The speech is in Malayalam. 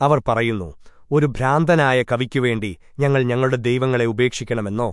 അവർ പറയുന്നു ഒരു ഭ്രാന്തനായ കവിക്കുവേണ്ടി ഞങ്ങൾ ഞങ്ങളുടെ ദൈവങ്ങളെ ഉപേക്ഷിക്കണമെന്നോ?